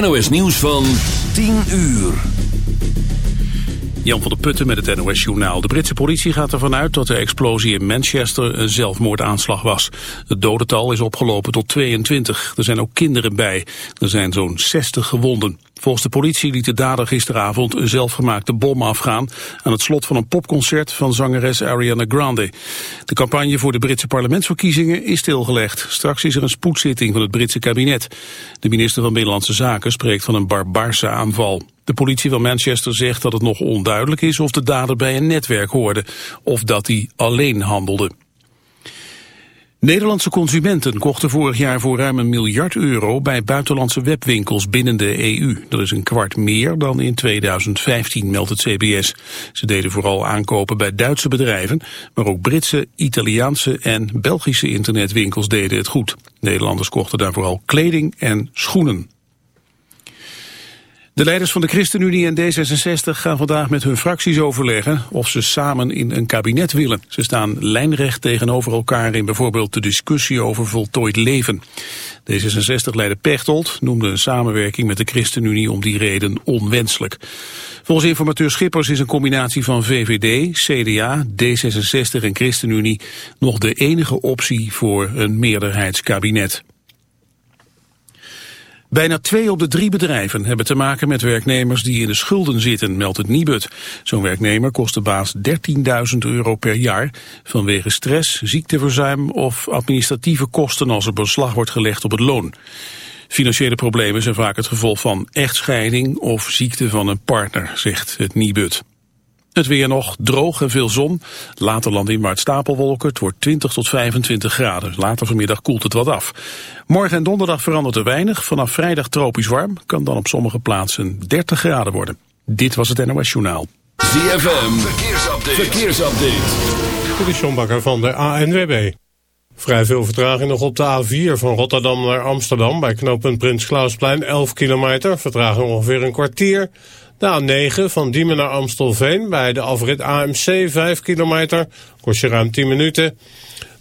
NOS Nieuws van 10 uur. Jan van der Putten met het NOS-journaal. De Britse politie gaat ervan uit dat de explosie in Manchester een zelfmoordaanslag was. Het dodental is opgelopen tot 22. Er zijn ook kinderen bij. Er zijn zo'n 60 gewonden. Volgens de politie liet de dader gisteravond een zelfgemaakte bom afgaan... aan het slot van een popconcert van zangeres Ariana Grande. De campagne voor de Britse parlementsverkiezingen is stilgelegd. Straks is er een spoedzitting van het Britse kabinet. De minister van Binnenlandse Zaken spreekt van een barbaarse aanval. De politie van Manchester zegt dat het nog onduidelijk is of de dader bij een netwerk hoorde... of dat hij alleen handelde. Nederlandse consumenten kochten vorig jaar voor ruim een miljard euro bij buitenlandse webwinkels binnen de EU. Dat is een kwart meer dan in 2015, meldt het CBS. Ze deden vooral aankopen bij Duitse bedrijven, maar ook Britse, Italiaanse en Belgische internetwinkels deden het goed. Nederlanders kochten daar vooral kleding en schoenen. De leiders van de ChristenUnie en D66 gaan vandaag met hun fracties overleggen of ze samen in een kabinet willen. Ze staan lijnrecht tegenover elkaar in bijvoorbeeld de discussie over voltooid leven. D66-leider Pechtold noemde een samenwerking met de ChristenUnie om die reden onwenselijk. Volgens informateur Schippers is een combinatie van VVD, CDA, D66 en ChristenUnie nog de enige optie voor een meerderheidskabinet. Bijna twee op de drie bedrijven hebben te maken met werknemers die in de schulden zitten, meldt het Nibud. Zo'n werknemer kost de baas 13.000 euro per jaar vanwege stress, ziekteverzuim of administratieve kosten als er beslag wordt gelegd op het loon. Financiële problemen zijn vaak het gevolg van echtscheiding of ziekte van een partner, zegt het Nibud. Het weer nog, droog en veel zon. Later landinwaarts stapelwolken. Het wordt 20 tot 25 graden. Later vanmiddag koelt het wat af. Morgen en donderdag verandert er weinig. Vanaf vrijdag tropisch warm. Kan dan op sommige plaatsen 30 graden worden. Dit was het NOS Journaal. ZFM, verkeersupdate. verkeersupdate. De Sjombakker van de ANWB. Vrij veel vertraging nog op de A4 van Rotterdam naar Amsterdam... bij knooppunt Prins Klausplein, 11 kilometer. Vertraging ongeveer een kwartier... De A9 van Diemen naar Amstelveen bij de afrit AMC 5 kilometer, kost je ruim 10 minuten.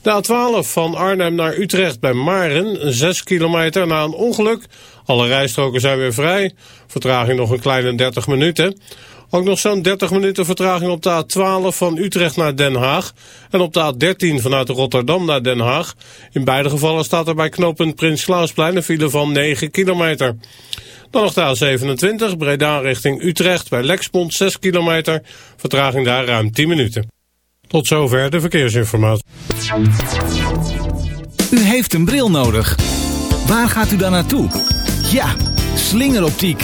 De A12 van Arnhem naar Utrecht bij Maren, 6 kilometer na een ongeluk. Alle rijstroken zijn weer vrij, vertraging nog een kleine 30 minuten. Ook nog zo'n 30 minuten vertraging op de A12 van Utrecht naar Den Haag. En op de A13 vanuit Rotterdam naar Den Haag. In beide gevallen staat er bij knooppunt Prins Klausplein een file van 9 kilometer. Dan nog de A27, Breda richting Utrecht bij Lexmond 6 kilometer. Vertraging daar ruim 10 minuten. Tot zover de verkeersinformatie. U heeft een bril nodig. Waar gaat u dan naartoe? Ja, slingeroptiek.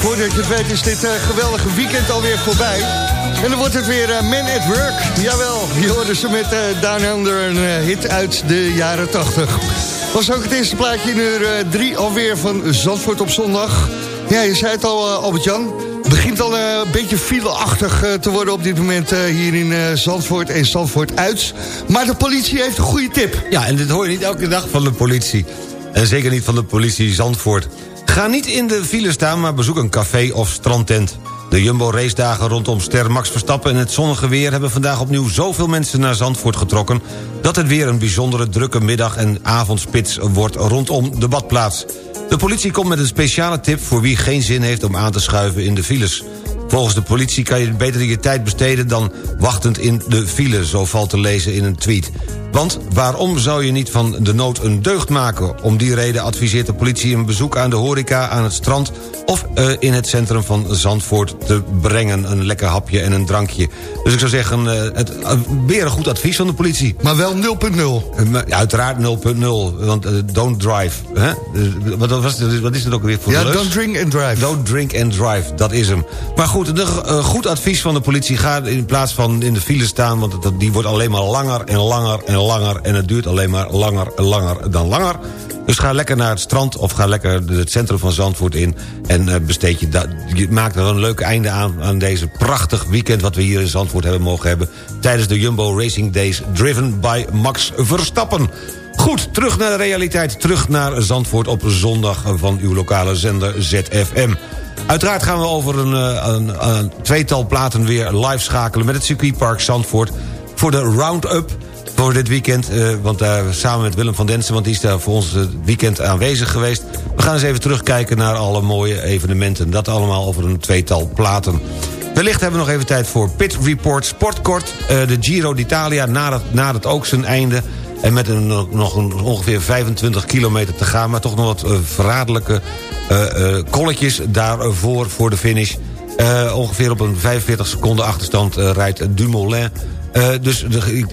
voordat je het weet is dit eh, geweldige weekend alweer voorbij. En dan wordt het weer eh, Man at Work. Jawel, je hoorde ze met uh, Down Under een eh, hit uit de jaren 80. Was ook het eerste plaatje in uur 3 alweer van Zandvoort op zondag. Ja, je zei het al, eh, Albert-Jan. Begint al eh, een beetje fileachtig eh, te worden op dit moment eh, hier in eh, Zandvoort en Zandvoort uit. Maar de politie heeft een goede tip. Ja, en dit hoor je niet elke dag van de politie. En zeker niet van de politie Zandvoort. Ga niet in de file staan, maar bezoek een café of strandtent. De Jumbo-racedagen rondom ster Max Verstappen en het zonnige weer... hebben vandaag opnieuw zoveel mensen naar Zandvoort getrokken... dat het weer een bijzondere drukke middag- en avondspits wordt rondom de badplaats. De politie komt met een speciale tip voor wie geen zin heeft om aan te schuiven in de files. Volgens de politie kan je beter je tijd besteden dan wachtend in de file, zo valt te lezen in een tweet. Want waarom zou je niet van de nood een deugd maken? Om die reden adviseert de politie een bezoek aan de horeca, aan het strand... of uh, in het centrum van Zandvoort te brengen. Een lekker hapje en een drankje. Dus ik zou zeggen, uh, het, uh, weer een goed advies van de politie. Maar wel 0.0. Ja, uiteraard 0.0, want don't drive. Hè? Wat, was, wat is het ook weer voor Ja, don't drink and drive. Don't drink and drive, dat is hem. Maar goed, een goed advies van de politie. Ga in plaats van in de file staan, want die wordt alleen maar langer en langer en langer... en het duurt alleen maar langer en langer dan langer. Dus ga lekker naar het strand of ga lekker het centrum van Zandvoort in... en uh, besteed je, je maakt er een leuk einde aan... aan deze prachtig weekend wat we hier in Zandvoort hebben mogen hebben... tijdens de Jumbo Racing Days driven by Max Verstappen. Goed, terug naar de realiteit. Terug naar Zandvoort op zondag van uw lokale zender ZFM. Uiteraard gaan we over een, een, een tweetal platen weer live schakelen... met het circuitpark Zandvoort voor de Roundup voor dit weekend. Uh, want uh, samen met Willem van Densen, want die is daar voor ons het weekend aanwezig geweest. We gaan eens even terugkijken naar alle mooie evenementen. Dat allemaal over een tweetal platen. Wellicht hebben we nog even tijd voor Pit Report Sportkort. De Giro d'Italia nadert ook zijn einde. En met nog ongeveer 25 kilometer te gaan... maar toch nog wat verraderlijke kolletjes daarvoor voor de finish. Eh, ongeveer op een 45 seconden achterstand eh, rijdt Dumoulin... Eh, dus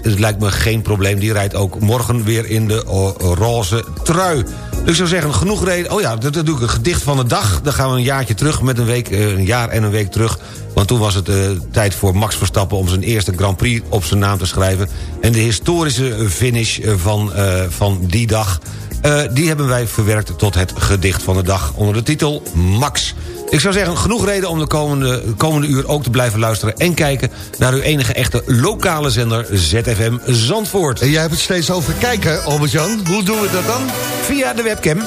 het lijkt me geen probleem. Die rijdt ook morgen weer in de roze trui. Dus ik zou zeggen, genoeg reden... Oh ja, dat, doe ik een gedicht van de dag. Dan gaan we een jaartje terug met een week, eh, een jaar en een week terug. Want toen was het eh, tijd voor Max Verstappen... om zijn eerste Grand Prix op zijn naam te schrijven. En de historische finish van, van die dag... eh, die hebben wij verwerkt tot het gedicht van de dag... onder de titel Max. Ik zou zeggen, genoeg reden om de komende, komende uur ook te blijven luisteren... en kijken naar uw enige echte lokale zender ZFM Zandvoort. En jij hebt het steeds over kijken, Albert-Jan. Hoe doen we dat dan? Via de webcam.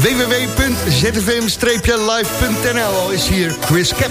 www.zfm-live.nl is hier Chris Cap.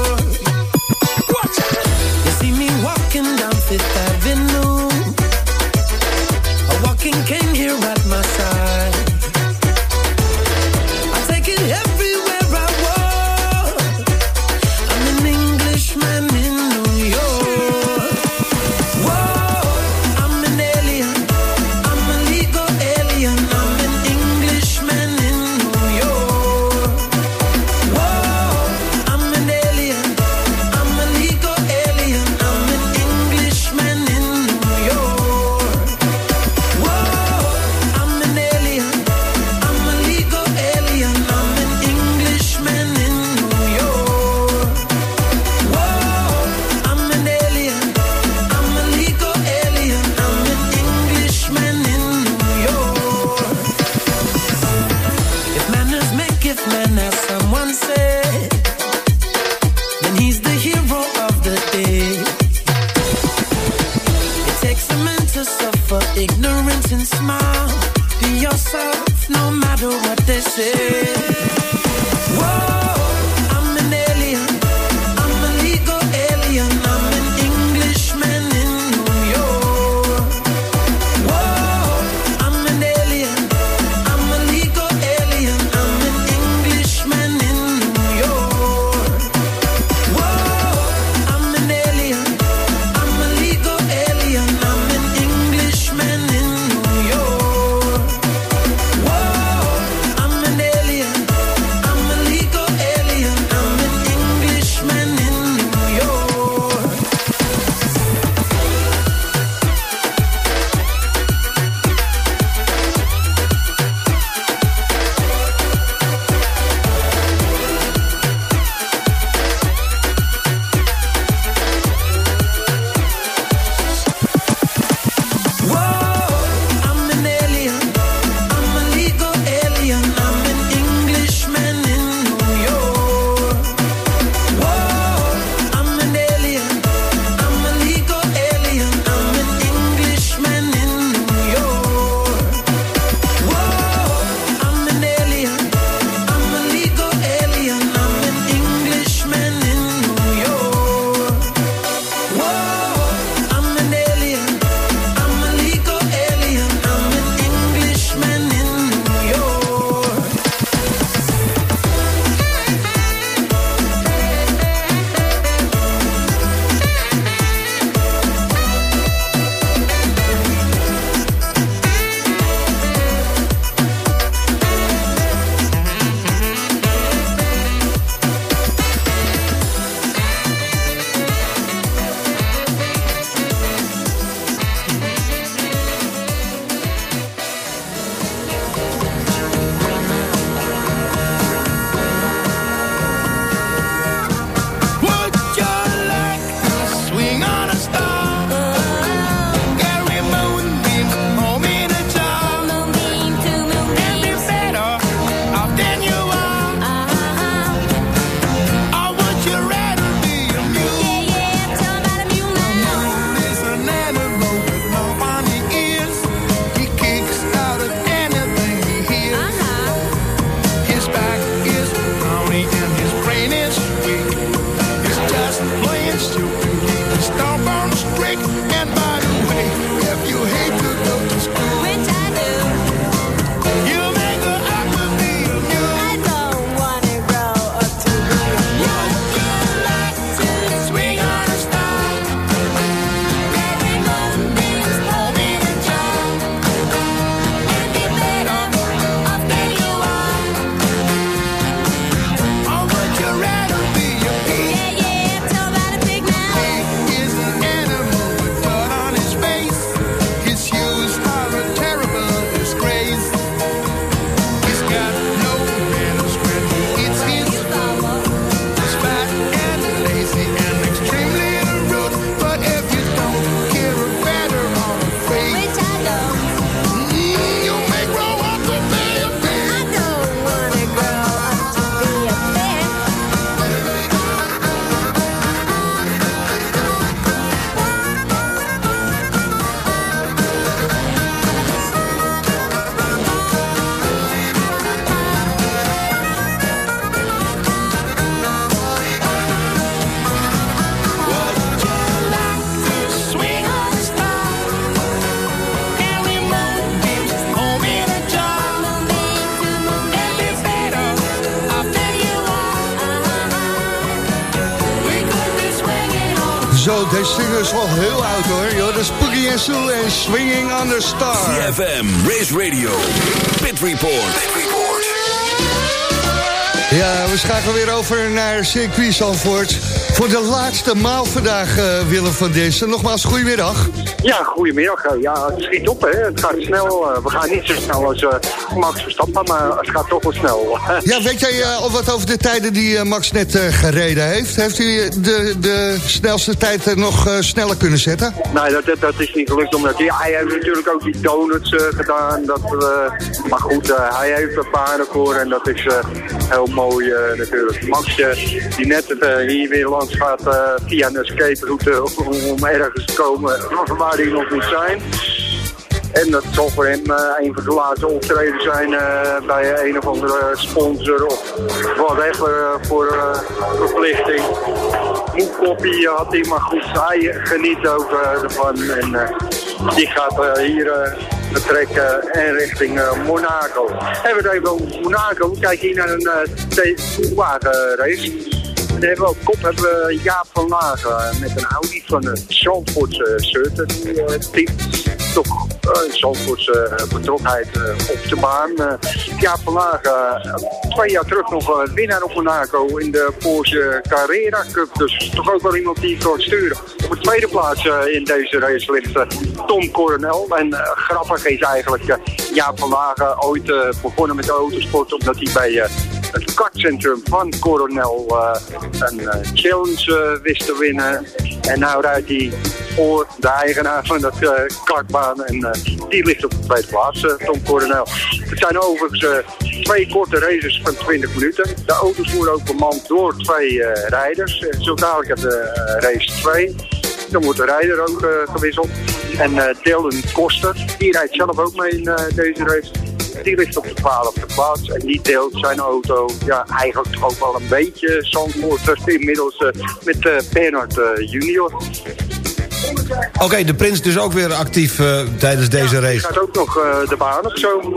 En Swinging on the Star. CFM, Race Radio, Pit Report. Ja, we schakelen weer over naar circuit Zandvoort. Voor de laatste maal vandaag, eh, Willem van Dessen. Nogmaals, goedemiddag. Ja, goedemiddag. Eh, Ja, het schiet op, hè. Het gaat snel. eh, We gaan niet zo snel als eh, Max Verstappen, maar het gaat toch wel snel. Ja, weet jij eh, al wat over de tijden die eh, Max net eh, gereden heeft? Heeft hij de, de snelste tijd eh, nog eh, sneller kunnen zetten? Nee, dat, dat, is niet gelukt, omdat hij, hij heeft natuurlijk ook die donuts eh, gedaan. Dat, eh, maar goed, eh, hij heeft een paardenkoor en dat is eh, heel mooi eh, natuurlijk. Max, eh, die net eh, hier weer langs gaat eh, via een escape route om, om ergens te komen waar hij nog moet zijn. En dat zal voor hem eh, een van de laatste optreden zijn eh, bij een of andere sponsor of whatever uh, voor verplichting. Een koppie had hij, maar goed, hij geniet ook ervan. En die gaat hier vertrekken en richting Monaco. En we even over Monaco. We kijken hier naar een uh, race. En dan hebben kop hebben we Jaap van Lagen met een Audi van een Zandvoortse Surten team toch Zandvoortse uh, betrokkenheid uh, op de baan. Uh, ja, vandaag twee jaar terug nog winnaar op Monaco in de Porsche Carrera Cup. Dus toch ook wel iemand die kan sturen. Op de tweede plaats in deze race ligt Tom Coronel. En grappig is eigenlijk, ja, vandaag ooit begonnen met de autosport omdat hij bij het kartcentrum van Coronel uh, een challenge wist te winnen. En nou rijdt hij voor de eigenaar van dat kartbaan. En die ligt op de tweede plaats, Tom Coronel. Het zijn overigens twee korte races van 20 minuten. De auto's worden ook bemand door twee rijders. Zo dadelijk heb de race 2. Dan wordt de rijder ook gewisseld. En Dylan Koster, die rijdt zelf ook mee in deze race die ligt op de 12e plaats. En die deelt zijn auto ja, eigenlijk ook wel een beetje Zandvoort inmiddels uh, met uh, Bernard uh, junior. Oké, okay, de Prins dus ook weer actief tijdens deze ja, race. gaat ook nog de baan op zo.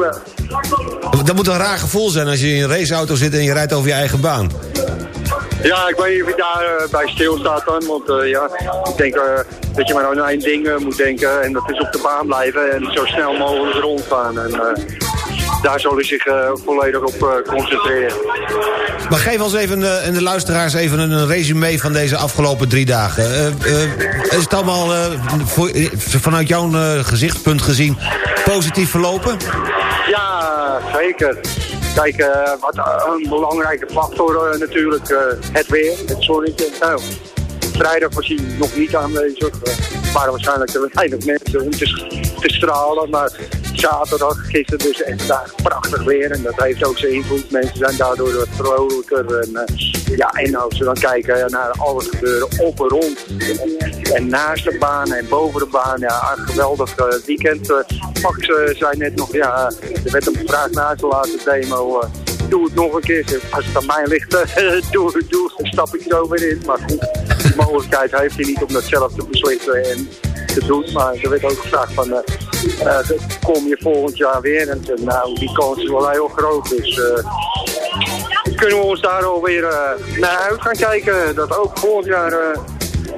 Dat moet een raar gevoel zijn als je in een raceauto zit en je rijdt over je eigen baan. Ja, ik weet niet of je daar bij stilstaat dan, want ja, ik denk dat je maar aan één ding moet denken en dat is op de baan blijven en zo snel mogelijk rondgaan. En, daar zal hij zich uh, volledig op uh, concentreren. Maar geef ons even uh, en de luisteraars even een resume van deze afgelopen drie dagen. is het allemaal voor, vanuit jouw gezichtspunt gezien positief verlopen? Ja, zeker. Kijk, wat een belangrijke factor natuurlijk, het weer, het zonnetje. Nou, vrijdag was hij nog niet aanwezig. Er waren waarschijnlijk te weinig mensen om te, te stralen, maar zaterdag, gisteren dus echt daar prachtig weer. En dat heeft ook zijn invloed. Mensen zijn daardoor wat vrolijker. En, uh, ja, en als we dan kijken naar al het gebeuren op en rond. En naast de baan en boven de baan. Ja, een geweldig uh, weekend. Uh, Max zei net nog, ja, er werd hem gevraagd na zijn laatste demo doe het nog een keer. Als het aan mij ligt, doe, doe, dan stap ik zo weer in. Maar goed, die mogelijkheid heeft hij niet om dat zelf te beslissen en te doen. Maar er werd ook gevraagd van, uh, uh, kom je volgend jaar weer? En nou, die kans is wel heel groot. Dus kunnen we ons daar alweer naar uit gaan kijken. Dat ook volgend jaar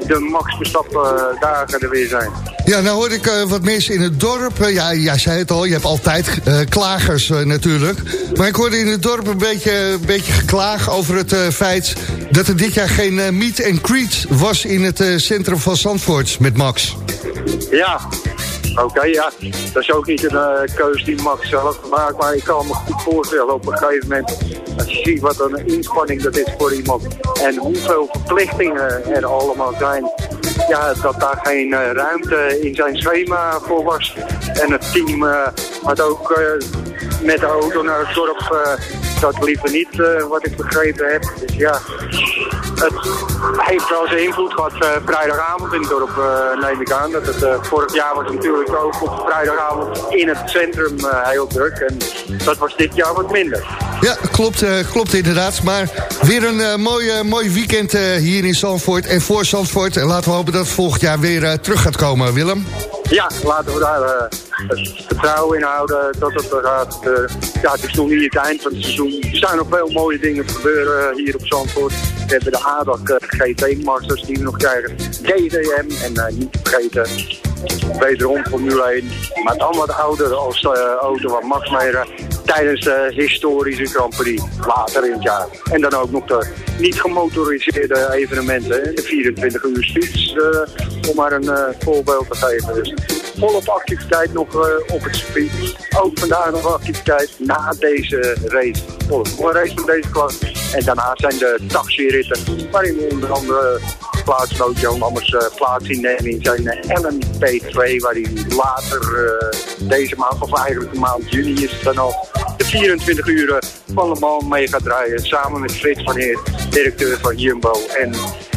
de Max Verstappen dagen er weer zijn. Ja, nou hoor ik uh, wat mensen in het dorp. Uh, ja, jij zei het al, je hebt altijd uh, klagers natuurlijk. Maar ik hoorde in het dorp een beetje, een beetje geklaag over het feit... dat er dit jaar geen meet and greet was in het centrum van Zandvoort met Max. Ja, oké, ja. Dat is ook niet een keuze die Max zelf maakt. Maar ik kan me goed voorstellen op een gegeven moment... als je ziet wat een inspanning dat is voor iemand... en hoeveel verplichtingen er allemaal zijn ja, dat daar geen uh, ruimte in zijn schema voor was. En het team uh, had ook met de auto naar het dorp dat liever niet, wat ik begrepen heb. Dus ja, het heeft zijn invloed gehad vrijdagavond in het dorp, neem ik aan. Dat het, vorig jaar was natuurlijk ook op vrijdagavond in het centrum heel druk. En dat was dit jaar wat minder. Ja, klopt, klopt inderdaad. Maar weer een mooi, mooi weekend hier in Zandvoort en voor Zandvoort. En laten we hopen dat het volgend jaar weer uh, terug gaat komen, Willem. Ja, laten we daar uh, vertrouwen in houden dat het er gaat. Uh, ja, het is nog niet het eind van het seizoen. Er zijn nog veel mooie dingen gebeuren hier op Zandvoort. We hebben de ADAC eh, GT Masters die we nog krijgen. DDM en eh, niet te vergeten wederom Formule 1. Maar dan wat ouder als de auto van Max Meijer tijdens de historische Grand Prix later in het jaar. En dan ook nog de niet gemotoriseerde evenementen, de 24 uur fiets, eh, om maar een eh, voorbeeld te geven. Dus volop activiteit nog eh, op het circuit. Ook vandaag nog activiteit na deze race. Volop een race van deze klas. En daarna zijn de taxiritten, waarin onder andere plaatsgenoot Johan Lammers uh, plaats innemen in zijn eh, LMP2, waar hij later eh, deze maand, of eigenlijk de maand juni is het dan al, de 24 uur van Le Mans mee gaat draaien. Samen met Frits van Heer, directeur van Jumbo. En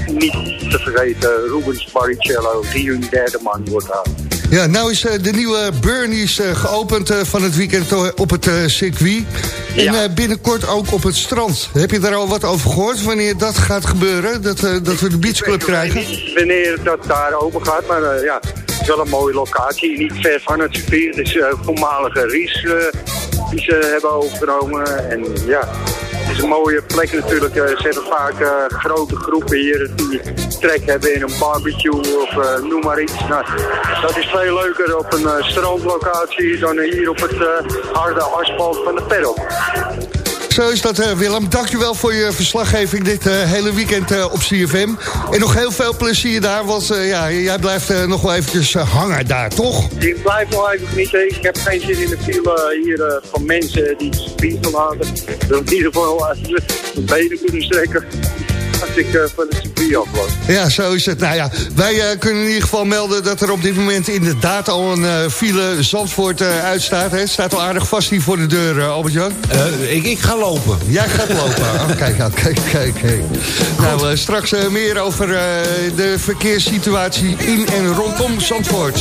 niet te vergeten Rubens Barrichello, die hun derde man wordt aan. Ja, nou is eh, de nieuwe Burnies eh, geopend eh, van het weekend op het circuit. En Ja. binnenkort ook op het strand. Heb je daar al wat over gehoord, wanneer dat gaat gebeuren? Dat, dat we de beachclub krijgen? wanneer dat daar open gaat, maar ja, het is wel een mooie locatie. Niet ver van het circuit. Het is voormalige Ries die ze hebben overgenomen. En ja, het is een mooie plek natuurlijk. Eh, ze hebben vaak eh, grote groepen hier die trek hebben in een barbecue of eh, noem maar iets. Nou, dat is veel leuker op een strandlocatie dan hier op het harde asfalt van de paddock. Zo is dat, eh, Willem. Dankjewel voor je verslaggeving dit eh, hele weekend eh, op CFM. En nog heel veel plezier daar, want ja, jij blijft nog wel eventjes hangen daar, toch? Ik blijf nog even genieten. Ik heb geen zin in de file hier van mensen die circuit verlaten. Dat in ieder geval uh, mijn benen kunnen strekken als ik eh, van het circuit afloop. Ja, zo is het. Nou ja, wij eh, kunnen in ieder geval melden dat er op dit moment inderdaad al een eh, file Zandvoort eh, uitstaat. Hè. Het staat al aardig vast hier voor de deur, Albert-Jan. Eh, ik, ik ga lopen. Jij gaat lopen. Oh, kijk, nou, kijk, kijk, kijk. Nou, straks meer over eh, de verkeerssituatie in en rondom Zandvoort.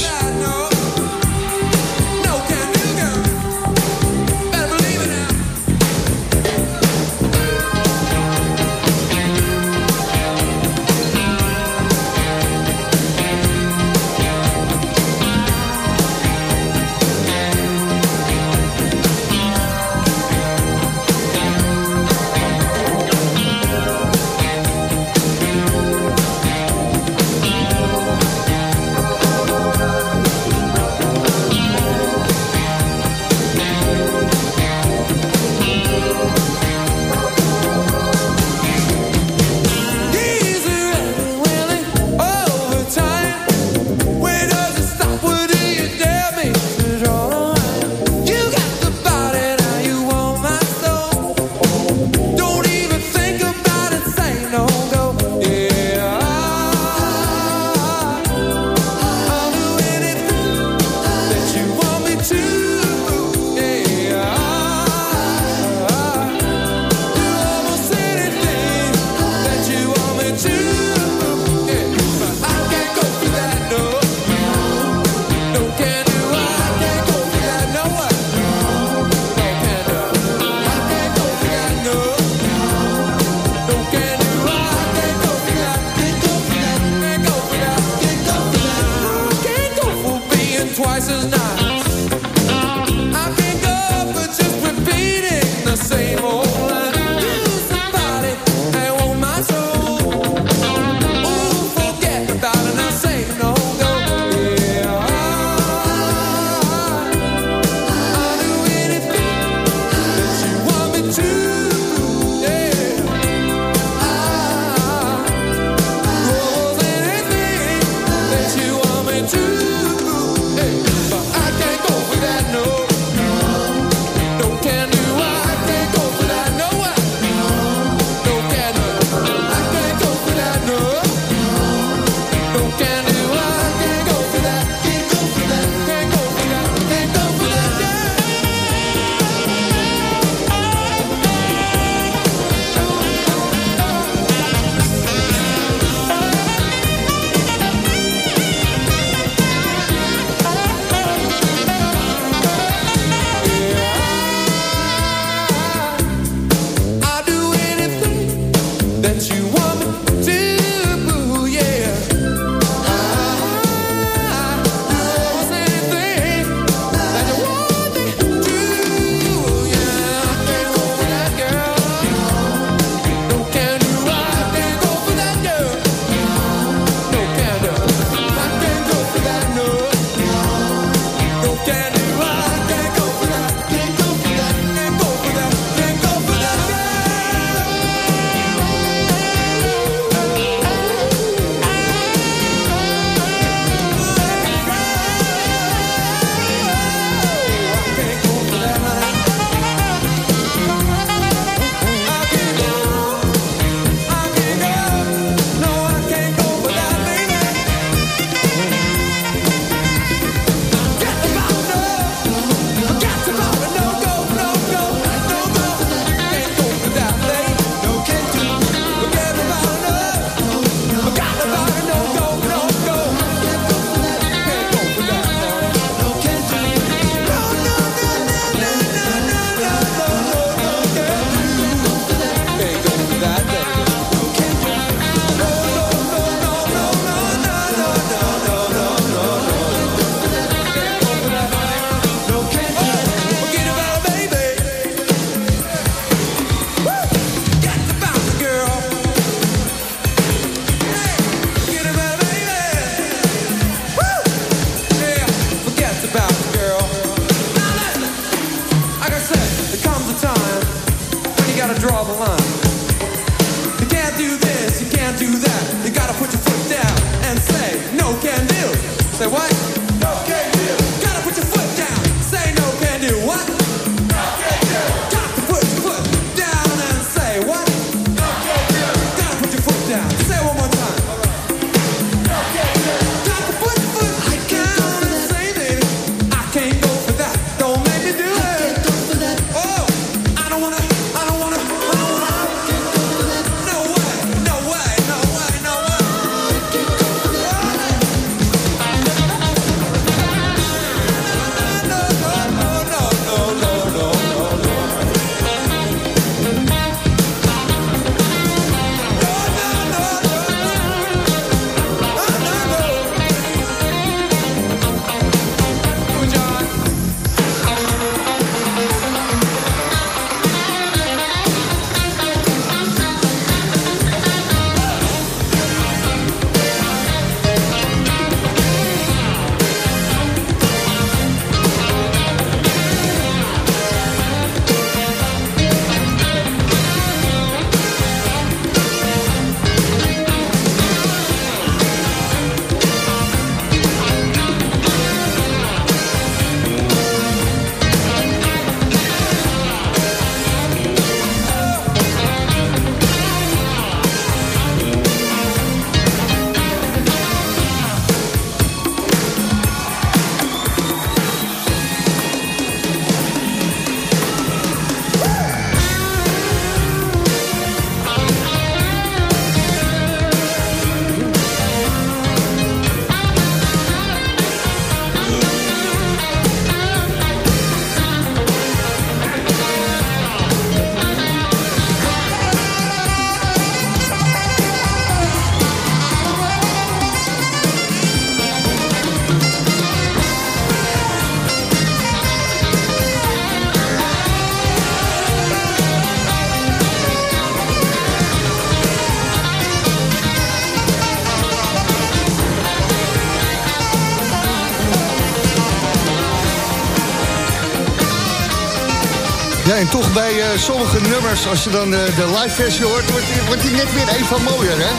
En toch bij eh, sommige nummers, als je dan eh, de live versie hoort, wordt, die- wordt die net weer even mooier, hè?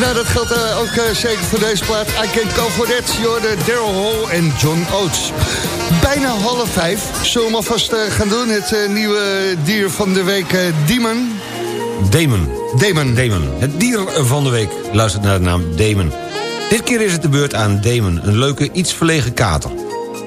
Nou, dat geldt eh, ook zeker voor deze plaat. I Can Go For That, Daryl Hall en John Oates. Bijna half vijf. Zullen we maar vast eh, gaan doen? Het nieuwe dier van de week, Demon. Damon. Damon. Damon. Het dier van de week luistert naar de naam Damon. Dit keer is het de beurt aan Damon, een leuke, iets verlegen kater.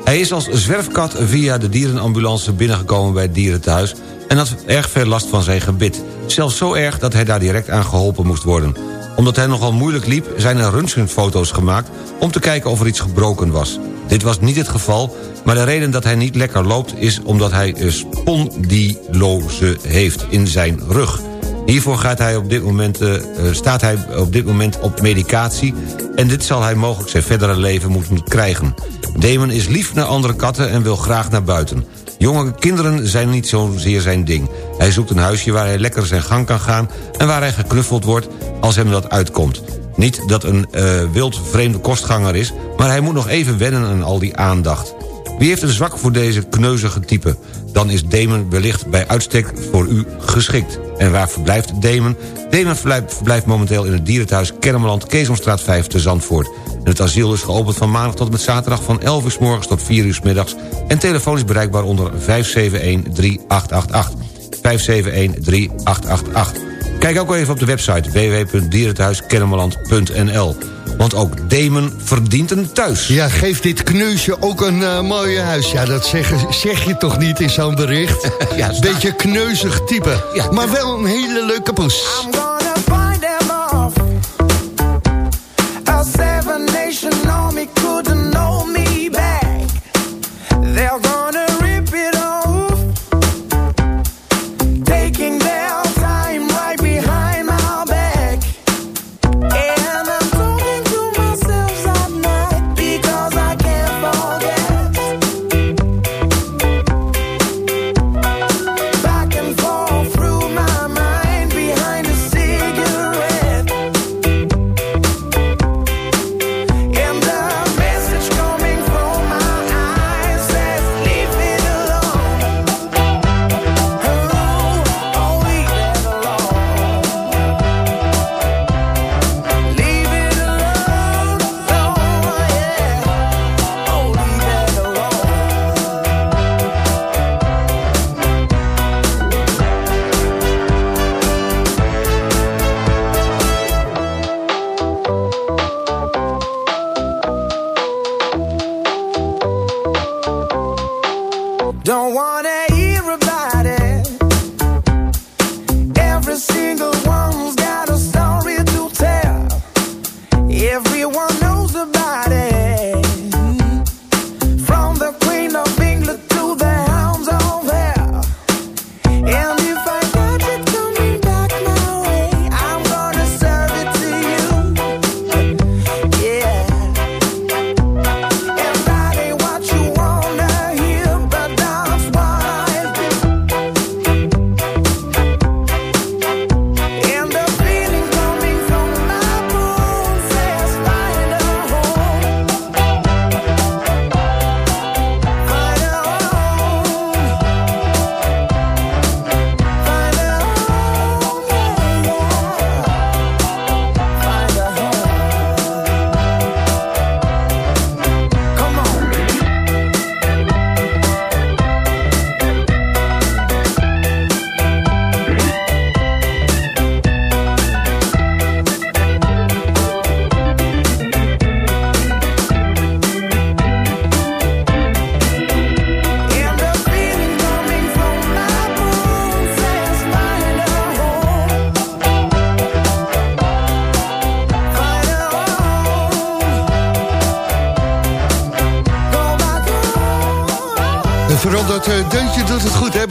Hij is als zwerfkat via de dierenambulance binnengekomen bij het dierenthuis... en had erg veel last van zijn gebit. Zelfs zo erg dat hij daar direct aan geholpen moest worden. Omdat hij nogal moeilijk liep, zijn er röntgenfoto's gemaakt... om te kijken of er iets gebroken was. Dit was niet het geval, maar de reden dat hij niet lekker loopt... is omdat hij spondylose heeft in zijn rug... Hiervoor gaat hij op dit moment, eh, eh, staat hij op dit moment op medicatie... en dit zal hij mogelijk zijn verdere leven moeten krijgen. Damon is lief naar andere katten en wil graag naar buiten. Jonge kinderen zijn niet zozeer zijn ding. Hij zoekt een huisje waar hij lekker zijn gang kan gaan... en waar hij geknuffeld wordt als hem dat uitkomt. Niet dat een eh, wild vreemde kostganger is... maar hij moet nog even wennen aan al die aandacht. Wie heeft een zwak voor deze kneuzige type? Dan is Damon wellicht bij uitstek voor u geschikt. En waar verblijft Damon? Damon verblijft, verblijft momenteel in het dierenthuis Kennemerland... Keesomstraat 5 te Zandvoort. Het asiel is geopend van maandag tot en met zaterdag... van 11 uur s morgens tot 4 uur s middags... en telefonisch bereikbaar onder 571-3888. 571-3888. Kijk ook even op de website www.dierenthuiskennemerland.nl. Want ook Damon verdient een thuis. Ja, geef dit kneusje ook een eh, mooie huis. Ja, dat zeg, zeg je toch niet in zo'n bericht? Ja, Beetje kneuzig type. Ja. Maar wel een hele leuke poes.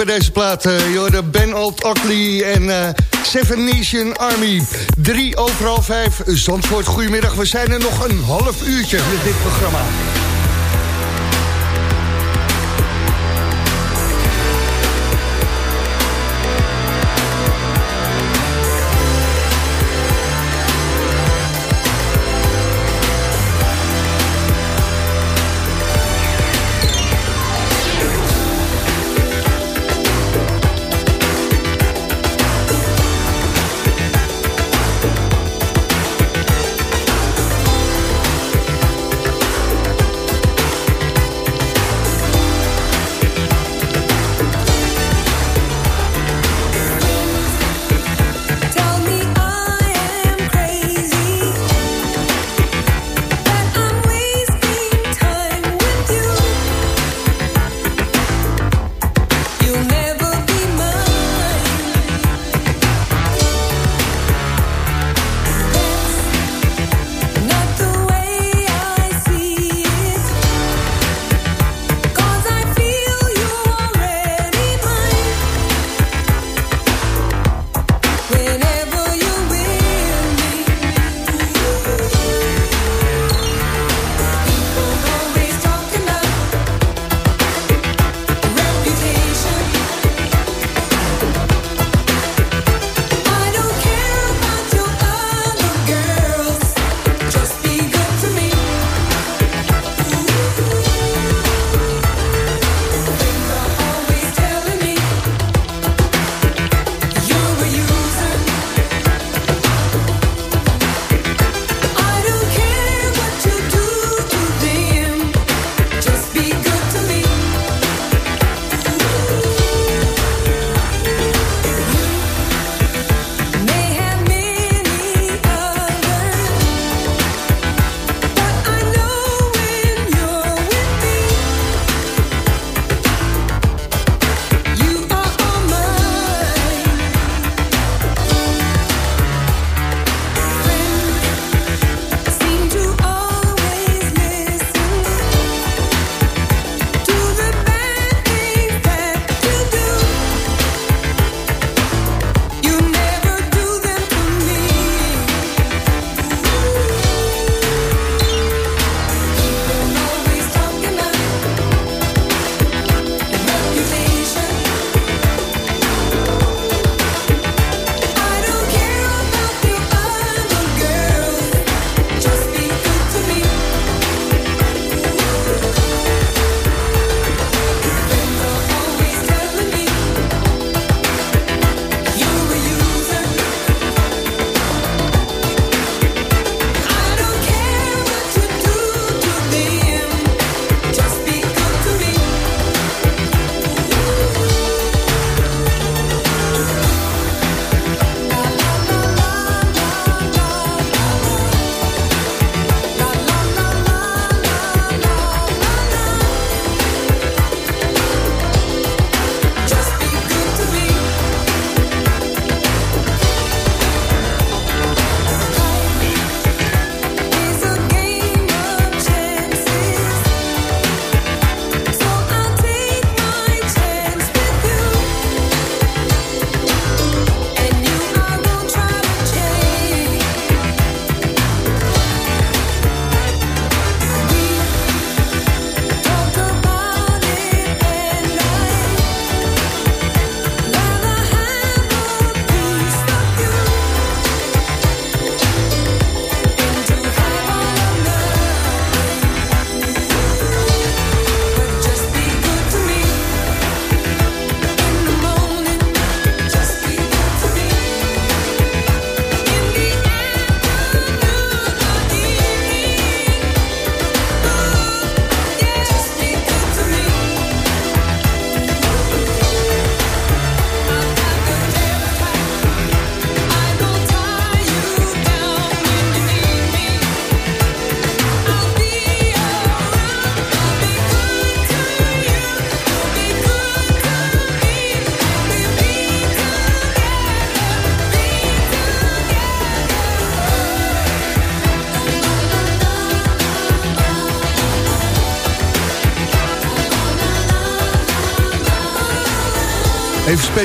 Bij deze plaat. Uh, Jorde Ben Old Ockley en eh, Seven Nation Army. Drie overal vijf. Zandvoort, goedemiddag. We zijn er nog een half uurtje met dit programma.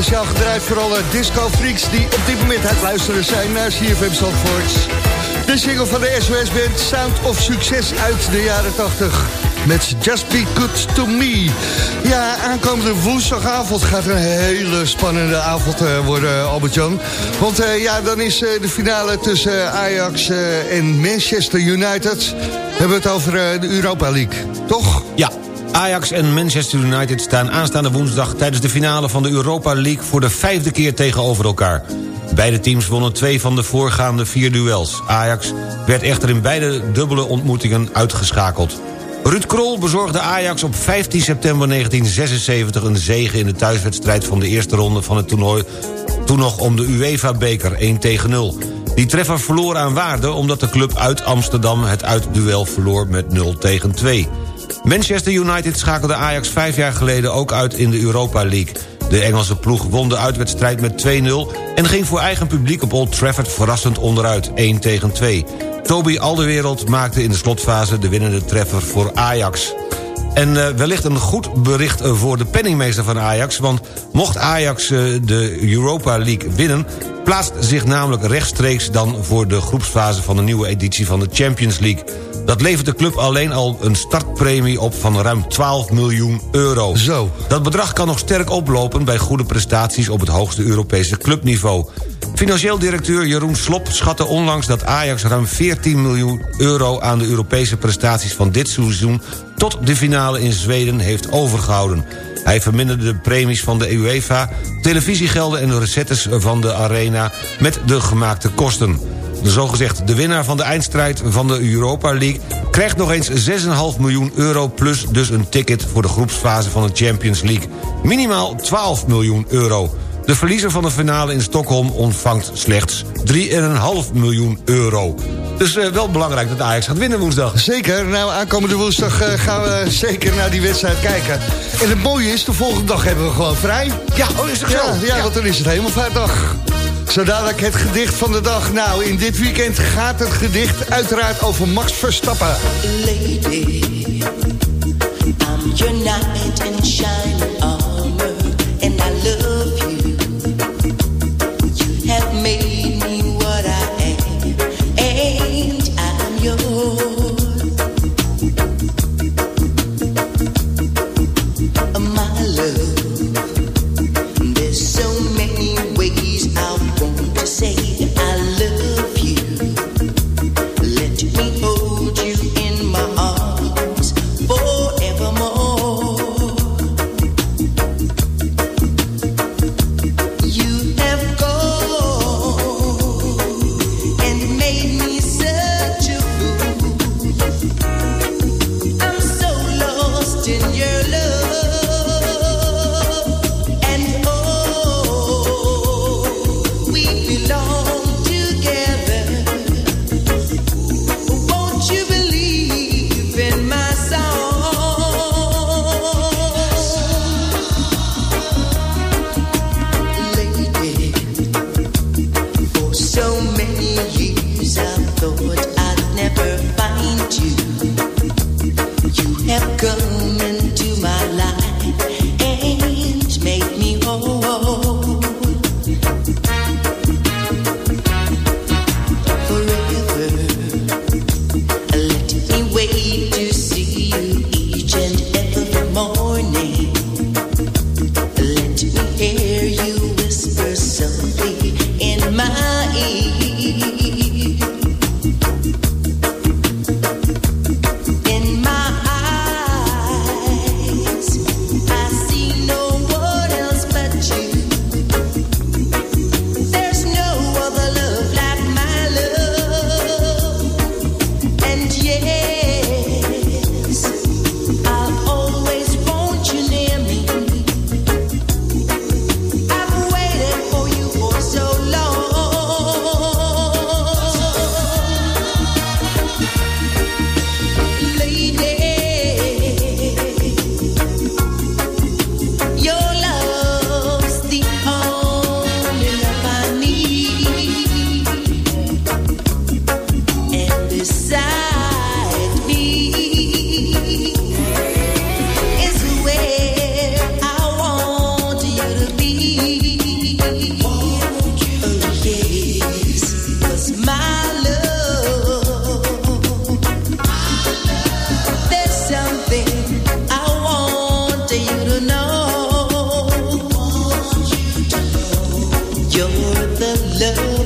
Speciaal gedraaid voor alle disco-freaks... die op dit moment het luisteren zijn naar CFM Zandvoort. De single van de SOS Band, Sound of Succes uit de jaren 80. Met Just Be Good To Me. Ja, aankomende woensdagavond gaat een hele spannende avond eh, worden, Albert-Jan. Want eh, ja, dan is eh, de finale tussen Ajax eh, en Manchester United. We hebben het over eh, de Europa League, toch? Ja, Ajax en Manchester United staan aanstaande woensdag... tijdens de finale van de Europa League voor de vijfde keer tegenover elkaar. Beide teams wonnen twee van de voorgaande vier duels. Ajax werd echter in beide dubbele ontmoetingen uitgeschakeld. Ruud Krol bezorgde Ajax op 15 september 1976 een zege in de thuiswedstrijd van de eerste ronde van het toernooi... toen nog om de UEFA-beker 1 tegen 0. Die treffer verloor aan waarde omdat de club uit Amsterdam het uitduel verloor met 0 tegen 2. Manchester United schakelde Ajax vijf jaar geleden ook uit in de Europa League. De Engelse ploeg won de uitwedstrijd met 2-0... en ging voor eigen publiek op Old Trafford verrassend onderuit, 1 tegen 2. Toby Alderwereld maakte in de slotfase de winnende treffer voor Ajax. En uh, wellicht een goed bericht uh, voor de penningmeester van Ajax... want mocht Ajax uh, de Europa League winnen... plaatst zich namelijk rechtstreeks dan voor de groepsfase... van de nieuwe editie van de Champions League. Dat levert de club alleen al een startpremie op van ruim 12 miljoen euro. Zo. Dat bedrag kan nog sterk oplopen bij goede prestaties... op het hoogste Europese clubniveau. Financieel directeur Jeroen Slop schatte onlangs dat Ajax ruim 14 miljoen euro aan de Europese prestaties van dit seizoen tot de finale in Zweden heeft overgehouden. Hij verminderde de premies van de UEFA, televisiegelden en de recettes van de arena met de gemaakte kosten. De zogezegd de winnaar van de eindstrijd van de Europa League... krijgt nog eens 6,5 miljoen euro plus dus een ticket voor de groepsfase van de Champions League. Minimaal 12 miljoen euro. De verliezer van de finale in Stockholm ontvangt slechts 3,5 miljoen euro. Dus uh, wel belangrijk dat Ajax gaat winnen woensdag. Zeker. Nou, aankomende woensdag uh, gaan we zeker naar die wedstrijd kijken. En het mooie is, de volgende dag hebben we gewoon vrij. Ja, oh, is het zo? Ja, ja, ja, want dan is het helemaal vrijdag. Zo dadelijk het gedicht van de dag. Nou, in dit weekend gaat het gedicht uiteraard over Max Verstappen. Lady, I'm your knight in shining You're the love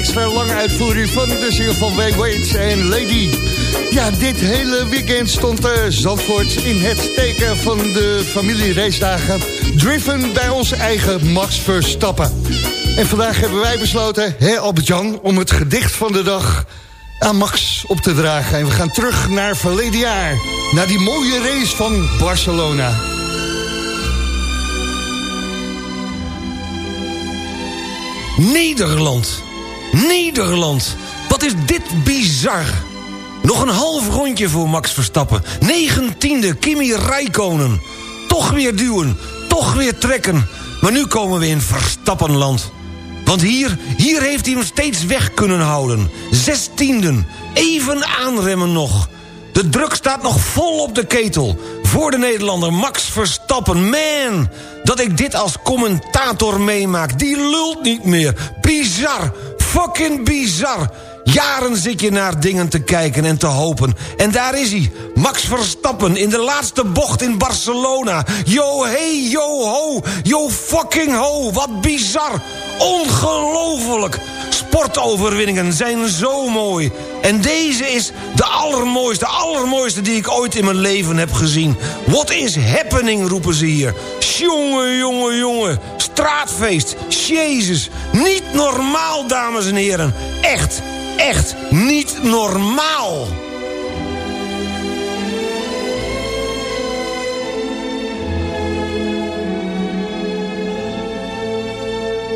extra, lange uitvoering van de ziel van Wayne Waits en Lady. Ja, dit hele weekend stond uh, Zandvoort in het teken van de familiereisdagen. Driven bij onze eigen Max Verstappen. En vandaag hebben wij besloten, hè Albert-Jan, om het gedicht van de dag aan Max op te dragen. En we gaan terug naar verleden jaar. Naar die mooie race van Barcelona. Nederland. Nederland. Wat is dit bizar. Nog een half rondje voor Max Verstappen. Negentiende Kimi Räikkönen. Toch weer duwen. Toch weer trekken. Maar nu komen we in Verstappenland. Want hier, hier heeft hij hem steeds weg kunnen houden. Zestienden. Even aanremmen nog. De druk staat nog vol op de ketel. Voor de Nederlander Max Verstappen. Man, dat ik dit als commentator meemaak. Die lult niet meer. Bizar. Fucking bizar. Jaren zit je naar dingen te kijken en te hopen. En daar is hij. Max Verstappen in de laatste bocht in Barcelona. Yo hey, yo ho. Yo fucking ho. Wat bizar. Ongelooflijk. Sportoverwinningen zijn zo mooi. En deze is de allermooiste, allermooiste die ik ooit in mijn leven heb gezien. What is happening, roepen ze hier. Jongen, jongen, jongen. Straatfeest. Jezus. Niet normaal, dames en heren. Echt, echt niet normaal.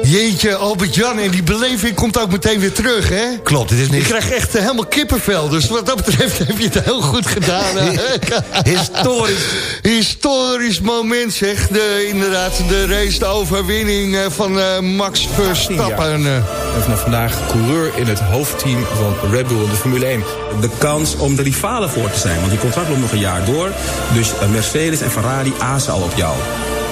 Jeetje, Albert-Jan, en die beleving komt ook meteen weer terug, hè? Klopt, het is Je niet... krijgt echt eh, helemaal kippenvel, dus wat dat betreft heb je het heel goed gedaan. hè? Historisch. Historisch moment, zeg. De, inderdaad, de race, de overwinning eh, van eh, Max Verstappen. eh. En vanaf vandaag coureur in het hoofdteam van Red Bull in de Formule 1. De kans om de rivalen voor te zijn, want die contract loopt nog een jaar door. Dus Mercedes en Ferrari azen al op jou.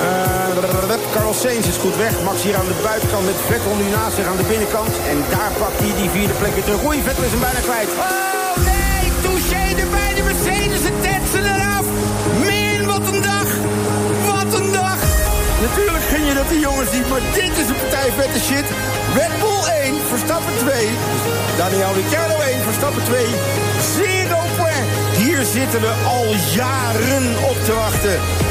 eh Carlos Sainz is goed weg. Max hier aan de buitenkant met Vettel nu naast zich aan de binnenkant. En daar pakt hij die vierde plek weer terug. Oei, Vettel is hem bijna kwijt. Oh nee, touché erbij, de Mercedes, het tetsen eraf. Min, wat een dag, wat een dag. Natuurlijk gun je dat die jongens niet, maar dit is een partij vette shit. Red Bull 1, Verstappen 2. Daniel Ricciardo 1, Verstappen 2. Zero point. Hier zitten we al jaren op te wachten.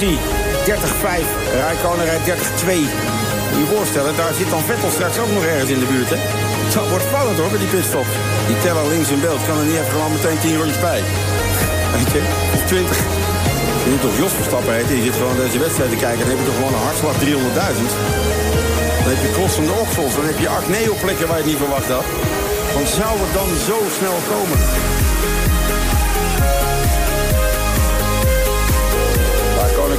Daar is hij. 30-5. Rijkonen rijdt 30-2. Moet je voorstellen, daar zit dan Vettel straks ook nog ergens in de buurt, hè? Dat wordt spannend hoor, met die pitstop. Die teller links in beeld kan er niet even gewoon meteen 10 rondjes bij. Weet je, 20. Als je niet toch Jos Verstappen heet, je zit gewoon deze wedstrijd te kijken... dan heb je toch gewoon een hartslag 300.000. Dan heb je klossende oksels, dan heb je acne-plekken waar je het niet verwacht had. Want zou het dan zo snel komen?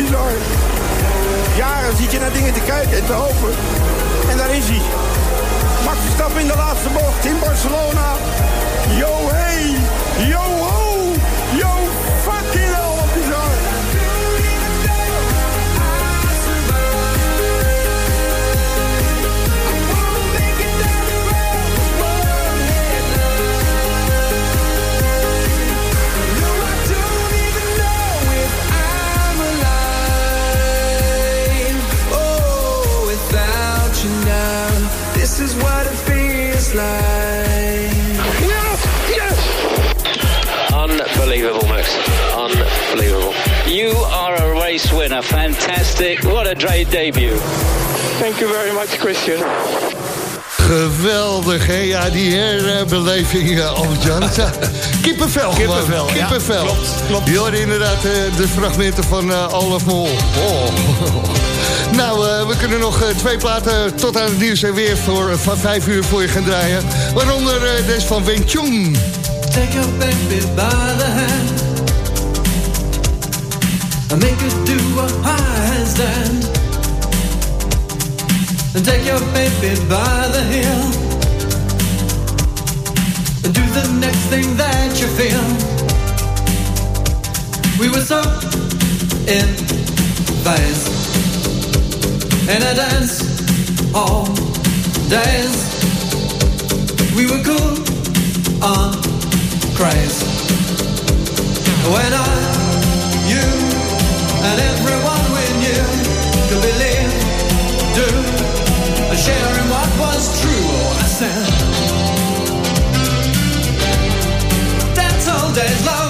Bizar. Jaren zit je naar dingen te kijken en te hopen. En daar is hij. Max Verstappen in de laatste bocht in Barcelona. Yo hey, yo is what it feels like. Yes! Yes! Unbelievable, Max. Unbelievable. You are a race winner. Fantastic. What a great debut. Thank you very much, Christian. Geweldig, hè? Ja, die herbeleving, uh, Albert-Jan. Ja, Kippenvel gewoon. Kippenvel, ja. Kippenvel. Klopt, klopt. Je hoorde inderdaad eh, de fragmenten van uh, Olaf Mol. Oh. nou, eh, we kunnen nog eh, twee platen tot aan het nieuws en weer voor, van vijf uur voor je gaan draaien. Waaronder eh, deze van Wing Chun. Take your baby by the hand and make her do a handstand. And take your baby by the heel and do the next thing that you feel. We were so in phase in a dance all days. We were cool on craze. When I, you, and everyone we knew could believe, do, and share in what was true. Oh, I said, dance all days long.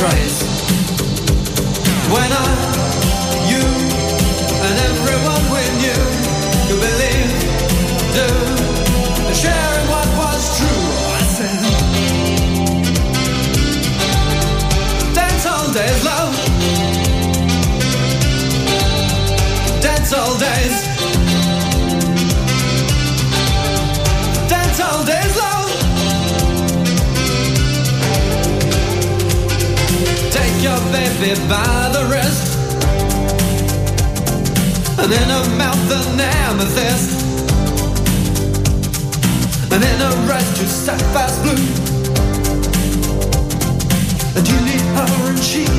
crazy when I, you, and everyone we knew could believe, do, sharing what was true. I said, dance all days, love. Dance all days. Dance all days, love. Your baby by the wrist. And in her mouth an amethyst. And in her eyes two sapphires blue. And you need her and she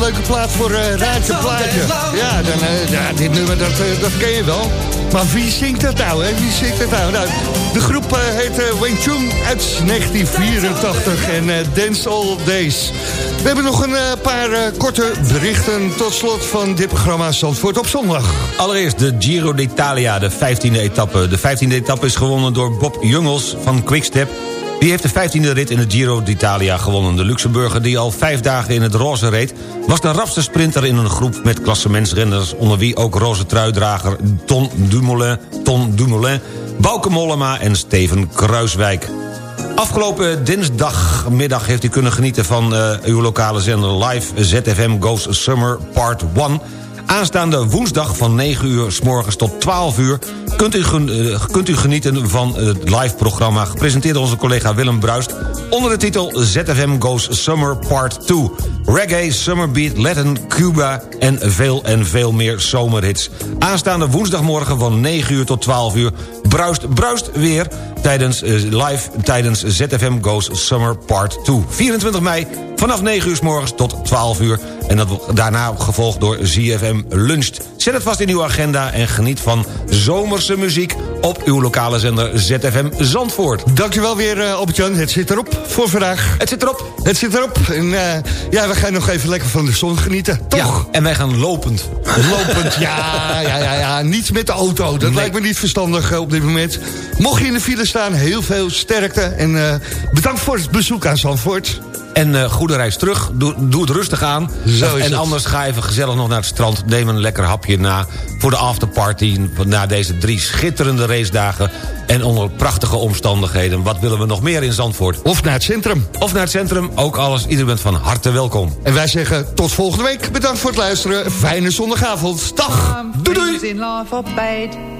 leuke plaat voor uh, Raadje Plaatje. Ja, dan, eh, ja, dit nummer dat, eh, dat ken je wel. Maar wie zingt dat nou, hè? Wie zingt dat nou? nou de groep eh, heet Wing Chun uit 1984 en eh, Dance All Days. We hebben nog een eh, paar eh, korte berichten tot slot van dit programma Zandvoort op zondag. Allereerst de Giro d'Italia, de 15e etappe. De 15e etappe is gewonnen door Bob Jungels van Quickstep. Die heeft de 15e rit in de Giro d'Italia gewonnen. De Luxemburger, die al vijf dagen in het roze reed... was de rapste sprinter in een groep met klassementsrenners... onder wie ook roze truidrager Ton Dumoulin, Ton Dumoulin... Bauke Mollema en Steven Kruiswijk. Afgelopen dinsdagmiddag heeft u kunnen genieten van uh, uw lokale zender live ZFM Goes Summer Part 1... Aanstaande woensdag van 9 uur s morgens tot 12 uur... kunt u, uh, kunt u genieten van het live-programma... gepresenteerd door onze collega Willem Bruist... onder de titel ZFM Goes Summer Part 2. Reggae, Summerbeat, Latin, Cuba en veel en veel meer zomerhits. Aanstaande woensdagmorgen van 9 uur tot 12 uur... bruist, bruist weer tijdens, uh, live tijdens ZFM Goes Summer Part 2. 24 mei vanaf 9 uur s morgens tot 12 uur... en dat daarna gevolgd door ZFM Luncht. Zet het vast in uw agenda en geniet van zomerse muziek... op uw lokale zender ZFM Zandvoort. Dankjewel weer, uh, Albert-Jan. Het zit erop voor vandaag. Het zit erop. Het zit erop. En uh, ja, we gaan nog even lekker van de zon genieten. Toch? Ja, en wij gaan lopend. Lopend, ja, ja, ja, ja. Niet met de auto. Dat nee. lijkt me niet verstandig op dit moment. Mocht je in de file staan, heel veel sterkte. En uh, bedankt voor het bezoek aan Zandvoort. En uh, goede reis terug. Doe, doe het rustig aan. Zo is en het. anders ga even gezellig nog naar het strand. Neem een lekker hapje na voor de afterparty. Na deze drie schitterende racedagen. En onder prachtige omstandigheden. Wat willen we nog meer in Zandvoort? Of naar het centrum. Of naar het centrum. Ook alles. Iedereen bent van harte welkom. En wij zeggen tot volgende week. Bedankt voor het luisteren. Fijne zondagavond. Dag. Doei doei.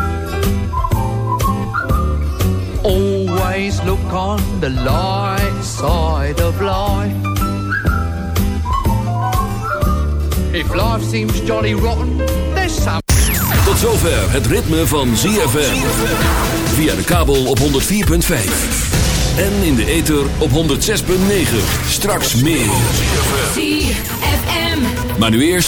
Always look on the light side of life. If life seems jolly rotten, there's some. Tot zover het ritme van ZFM. Via de kabel op 104.5. En in de ether op 106.9. Straks meer. ZFM. Maar nu eerst.